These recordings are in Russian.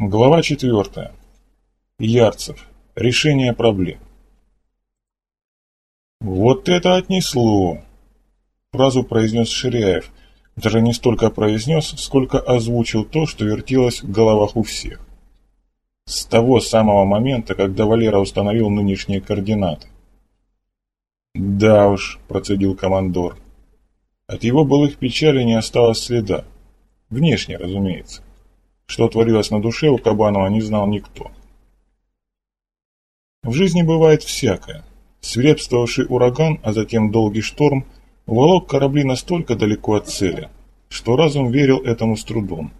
Глава четвертая. Ярцев. Решение проблем. «Вот это отнесло!» Фразу произнес Ширяев. Даже не столько произнес, сколько озвучил то, что вертелось в головах у всех. С того самого момента, когда Валера установил нынешние координаты. «Да уж», — процедил командор. От его былых печали не осталось следа. Внешне, разумеется. Что творилось на душе у Кабанова, не знал никто. В жизни бывает всякое. Свирепствовавший ураган, а затем долгий шторм, уволок корабли настолько далеко от цели, что разум верил этому с трудом.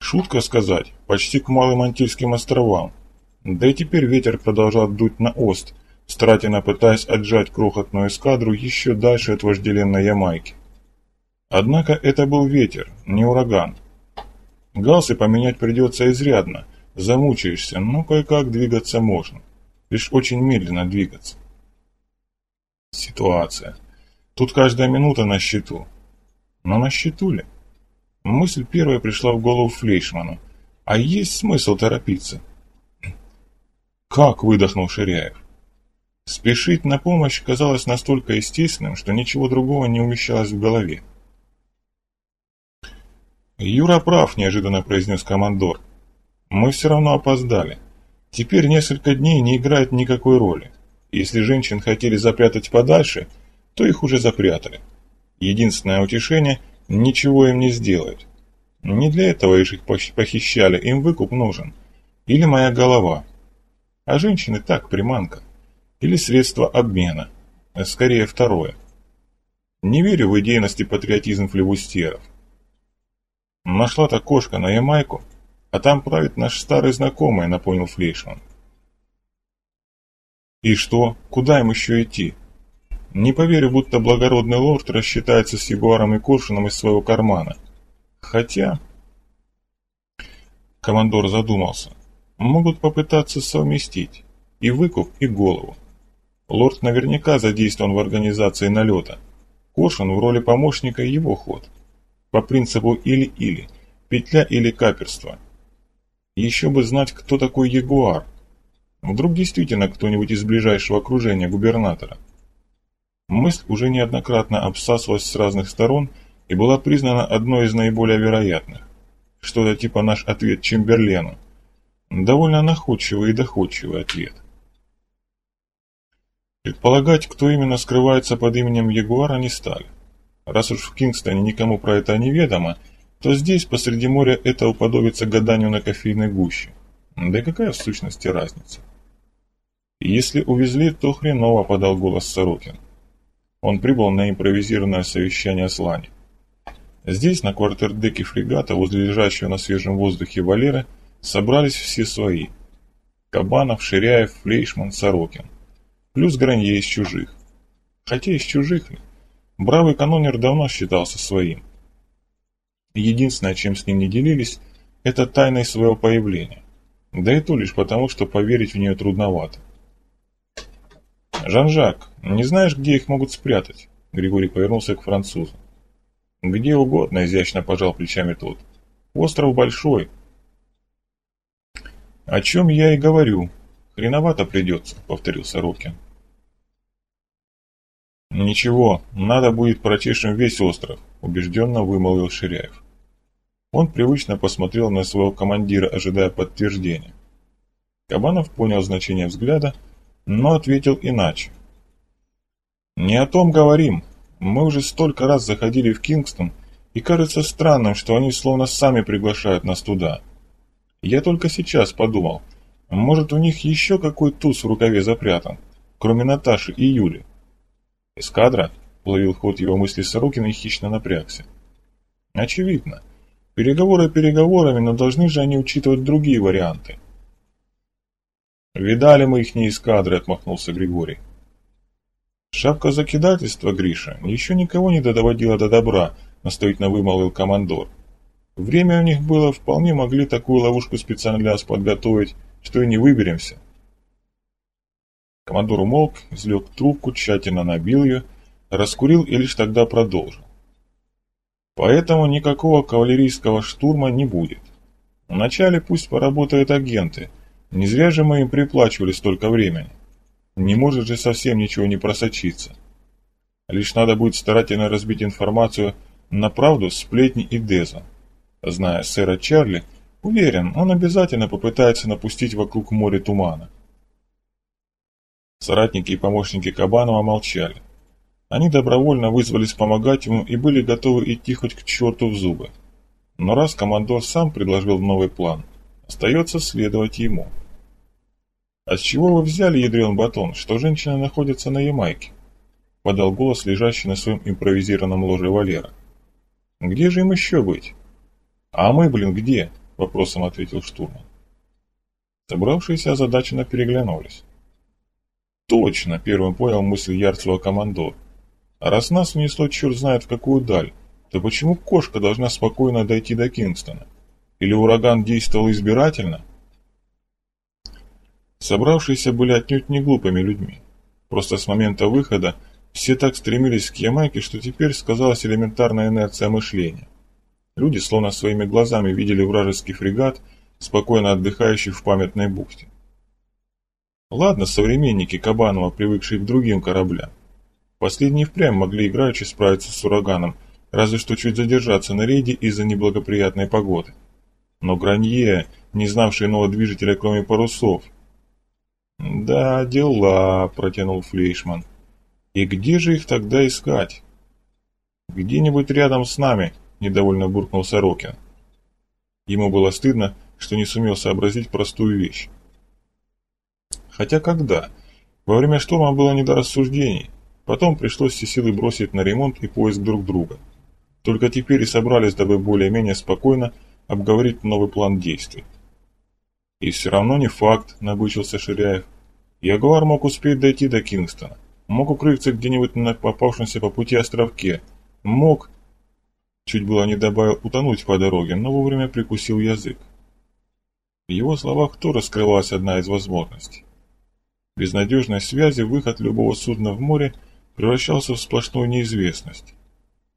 Шутка сказать, почти к Малым Антильским островам. Да и теперь ветер продолжал дуть на ост, старательно пытаясь отжать крохотную эскадру еще дальше от вожделенной Ямайки. Однако это был ветер, не ураган. Галсы поменять придется изрядно. Замучаешься, но кое-как двигаться можно. Лишь очень медленно двигаться. Ситуация. Тут каждая минута на счету. Но на счету ли? Мысль первая пришла в голову Флейшману. А есть смысл торопиться? Как выдохнул Ширяев? Спешить на помощь казалось настолько естественным, что ничего другого не умещалось в голове. «Юра прав», – неожиданно произнес командор. «Мы все равно опоздали. Теперь несколько дней не играет никакой роли. Если женщин хотели запрятать подальше, то их уже запрятали. Единственное утешение – ничего им не сделают. Не для этого их похищали, им выкуп нужен. Или моя голова. А женщины так, приманка. Или средство обмена. Скорее второе. Не верю в идейность и патриотизм флевустеров. Нашла-то кошка на Ямайку, а там правит наш старый знакомый, напомнил Флейшман. И что? Куда им еще идти? Не поверю, будто благородный лорд рассчитается с ягуаром и коршуном из своего кармана. Хотя... Командор задумался. Могут попытаться совместить и выкуп, и голову. Лорд наверняка задействован в организации налета. Коршун в роли помощника его ход по принципу или-или, петля или каперство. Еще бы знать, кто такой Ягуар. Вдруг действительно кто-нибудь из ближайшего окружения губернатора. Мысль уже неоднократно обсасывалась с разных сторон и была признана одной из наиболее вероятных. Что-то типа наш ответ Чемберлену. Довольно находчивый и доходчивый ответ. Предполагать, кто именно скрывается под именем Ягуара, не стали. Раз уж в Кингстоне никому про это неведомо, то здесь, посреди моря, это уподобится гаданию на кофейной гуще. Да какая в сущности разница? Если увезли, то хреново, подал голос Сорокин. Он прибыл на импровизированное совещание с Лани. Здесь, на квартердеке фрегата, возле лежащего на свежем воздухе Валеры, собрались все свои. Кабанов, Ширяев, Флейшман, Сорокин. Плюс Гранье из чужих. Хотя из чужих ли? Бравый канонер давно считался своим. Единственное, чем с ним не делились, это тайной своего появления. Да и то лишь потому, что поверить в нее трудновато. «Жан-Жак, не знаешь, где их могут спрятать?» Григорий повернулся к французу. «Где угодно», — изящно пожал плечами тот. «Остров большой». «О чем я и говорю. Хреновато придется», — повторил Сорокин. «Ничего, надо будет прочешем весь остров», – убежденно вымолвил Ширяев. Он привычно посмотрел на своего командира, ожидая подтверждения. Кабанов понял значение взгляда, но ответил иначе. «Не о том говорим. Мы уже столько раз заходили в Кингстон, и кажется странным, что они словно сами приглашают нас туда. Я только сейчас подумал, может у них еще какой туз в рукаве запрятан, кроме Наташи и Юли. «Эскадра?» — уловил ход его мысли Сорокин и хищно напрягся. «Очевидно. Переговоры переговорами, но должны же они учитывать другие варианты». «Видали мы их не эскадры», — отмахнулся Григорий. «Шапка закидательства, Гриша, еще никого не доводила до добра», — настоятельно вымолвил командор. «Время у них было, вполне могли такую ловушку специально для нас подготовить, что и не выберемся». Командор умолк, извлек трубку, тщательно набил ее, раскурил и лишь тогда продолжил. Поэтому никакого кавалерийского штурма не будет. Вначале пусть поработают агенты. Не зря же мы им приплачивали столько времени. Не может же совсем ничего не просочиться. Лишь надо будет старательно разбить информацию на правду, сплетни и Деза. Зная сэра Чарли, уверен, он обязательно попытается напустить вокруг моря тумана. Соратники и помощники Кабанова молчали. Они добровольно вызвались помогать ему и были готовы идти хоть к черту в зубы. Но раз командор сам предложил новый план, остается следовать ему. «А с чего вы взяли, ядрен батон, что женщина находится на Ямайке?» Подал голос, лежащий на своем импровизированном ложе Валера. «Где же им еще быть?» «А мы, блин, где?» – вопросом ответил штурман. Собравшиеся озадаченно переглянулись. «Точно!» – первым понял мысль Ярцева командор. «А раз нас унесло черт знает в какую даль, то почему кошка должна спокойно дойти до Кингстона? Или ураган действовал избирательно? Собравшиеся были отнюдь не глупыми людьми. Просто с момента выхода все так стремились к Ямайке, что теперь сказалась элементарная инерция мышления. Люди словно своими глазами видели вражеский фрегат, спокойно отдыхающий в памятной бухте. Ладно, современники Кабанова, привыкшие к другим кораблям. Последние впрямь могли играючи справиться с ураганом, разве что чуть задержаться на рейде из-за неблагоприятной погоды. Но Гранье, не знавший иного движителя, кроме парусов... «Да, дела», — протянул Флейшман. «И где же их тогда искать?» «Где-нибудь рядом с нами», — недовольно буркнул Сорокин. Ему было стыдно, что не сумел сообразить простую вещь. Хотя когда? Во время шторма было не до рассуждений. Потом пришлось все силы бросить на ремонт и поиск друг друга. Только теперь и собрались, дабы более-менее спокойно обговорить новый план действий. И все равно не факт, набычился Ширяев. Ягуар мог успеть дойти до Кингстона. Мог укрыться где-нибудь на попавшемся по пути островке. Мог... Чуть было не добавил утонуть по дороге, но вовремя прикусил язык. В его словах тоже скрывалась одна из возможностей. Без надежной связи выход любого судна в море превращался в сплошную неизвестность.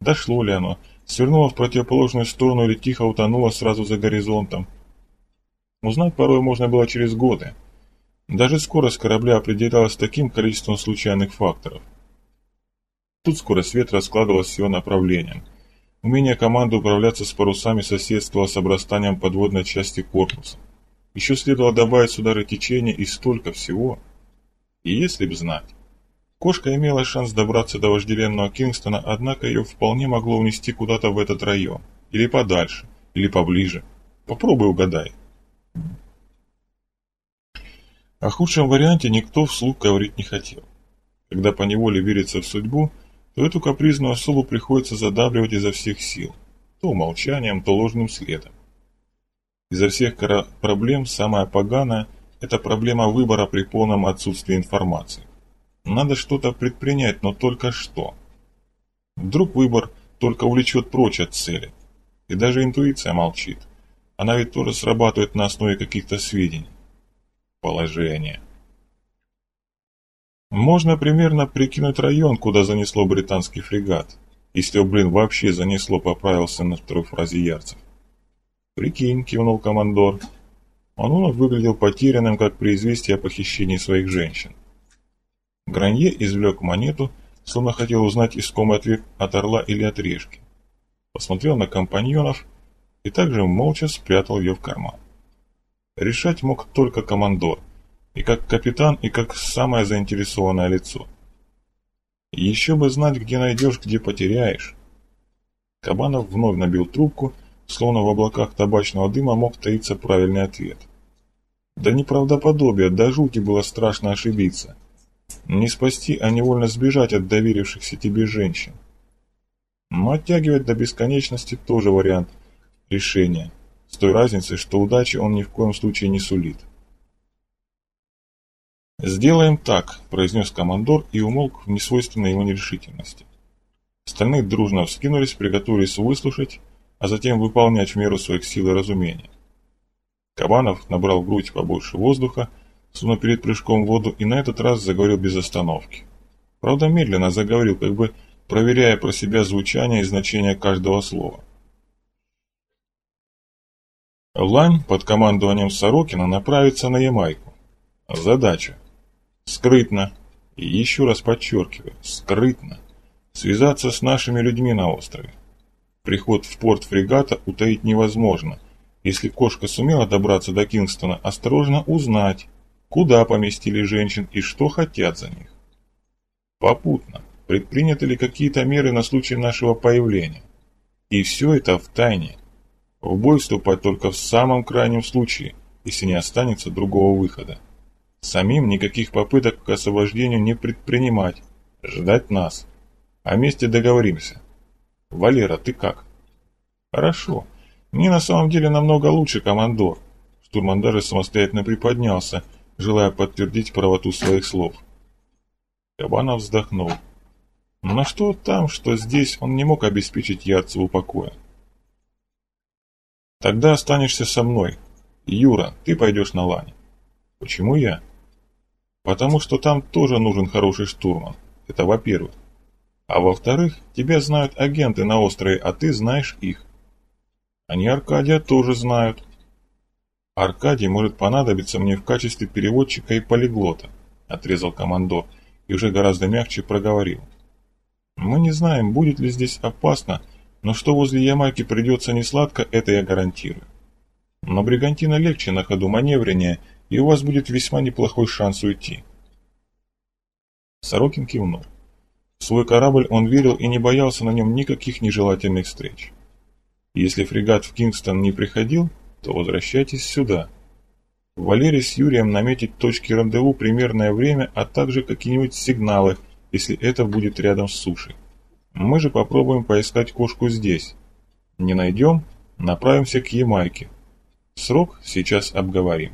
Дошло ли оно, свернуло в противоположную сторону или тихо утонуло сразу за горизонтом. Узнать порой можно было через годы. Даже скорость корабля определялась таким количеством случайных факторов. Тут скорость ветра складывалась с его направлением. Умение команды управляться с парусами соседствовало с обрастанием подводной части корпуса. Еще следовало добавить сюда течения и столько всего. И если б знать. Кошка имела шанс добраться до вожделенного Кингстона, однако ее вполне могло унести куда-то в этот район. Или подальше, или поближе. Попробуй угадай. О худшем варианте никто вслух говорить не хотел. Когда поневоле верится в судьбу, то эту капризную особу приходится задавливать изо всех сил. То молчанием, то ложным следом. Изо всех проблем самая поганая – это проблема выбора при полном отсутствии информации. Надо что-то предпринять, но только что. Вдруг выбор только увлечет прочь от цели. И даже интуиция молчит. Она ведь тоже срабатывает на основе каких-то сведений. Положение. Можно примерно прикинуть район, куда занесло британский фрегат. Если, блин, вообще занесло, поправился на второй фразе Ярцев. «Прикинь», — кивнул командор. Он выглядел потерянным, как при известии о похищении своих женщин. Гранье извлек монету, словно хотел узнать искомый ответ от орла или от решки. Посмотрел на компаньонов и также молча спрятал ее в карман. Решать мог только командор, и как капитан, и как самое заинтересованное лицо. Еще бы знать, где найдешь, где потеряешь. Кабанов вновь набил трубку, словно в облаках табачного дыма мог таиться правильный ответ. Да неправдоподобие, до жути было страшно ошибиться. Не спасти, а невольно сбежать от доверившихся тебе женщин. Но оттягивать до бесконечности тоже вариант решения, с той разницей, что удачи он ни в коем случае не сулит. «Сделаем так», – произнес командор и умолк в несвойственной ему нерешительности. Остальные дружно вскинулись, приготовились выслушать, а затем выполнять в меру своих сил и разумения. Кабанов набрал в грудь побольше воздуха, сунув перед прыжком в воду и на этот раз заговорил без остановки. Правда, медленно заговорил, как бы проверяя про себя звучание и значение каждого слова. Лань под командованием Сорокина направится на Ямайку. Задача. Скрытно, и еще раз подчеркиваю, скрытно, связаться с нашими людьми на острове. Приход в порт фрегата утаить невозможно. Если кошка сумела добраться до Кингстона, осторожно узнать, куда поместили женщин и что хотят за них. Попутно, предприняты ли какие-то меры на случай нашего появления. И все это в тайне. В бой вступать только в самом крайнем случае, если не останется другого выхода. Самим никаких попыток к освобождению не предпринимать, ждать нас. О месте договоримся. Валера, ты как? Хорошо. Мне на самом деле намного лучше, командор. Штурман даже самостоятельно приподнялся, желая подтвердить правоту своих слов. Кабанов вздохнул. На что там, что здесь, он не мог обеспечить Ярцеву покоя. Тогда останешься со мной. Юра, ты пойдешь на лань. Почему я? Потому что там тоже нужен хороший штурман. Это во-первых. А во-вторых, тебя знают агенты на острове, а ты знаешь их. Они Аркадия тоже знают. Аркадий может понадобиться мне в качестве переводчика и полиглота, отрезал командор и уже гораздо мягче проговорил. Мы не знаем, будет ли здесь опасно, но что возле Ямайки придется несладко, это я гарантирую. Но Бригантина легче на ходу маневреннее, и у вас будет весьма неплохой шанс уйти. Сорокин кивнул. Свой корабль он верил и не боялся на нем никаких нежелательных встреч. Если фрегат в Кингстон не приходил, то возвращайтесь сюда. Валерий с Юрием наметить точки рандеву примерное время, а также какие-нибудь сигналы – если это будет рядом с сушей. Мы же попробуем поискать кошку здесь. Не найдем, направимся к Ямайке. Срок сейчас обговорим.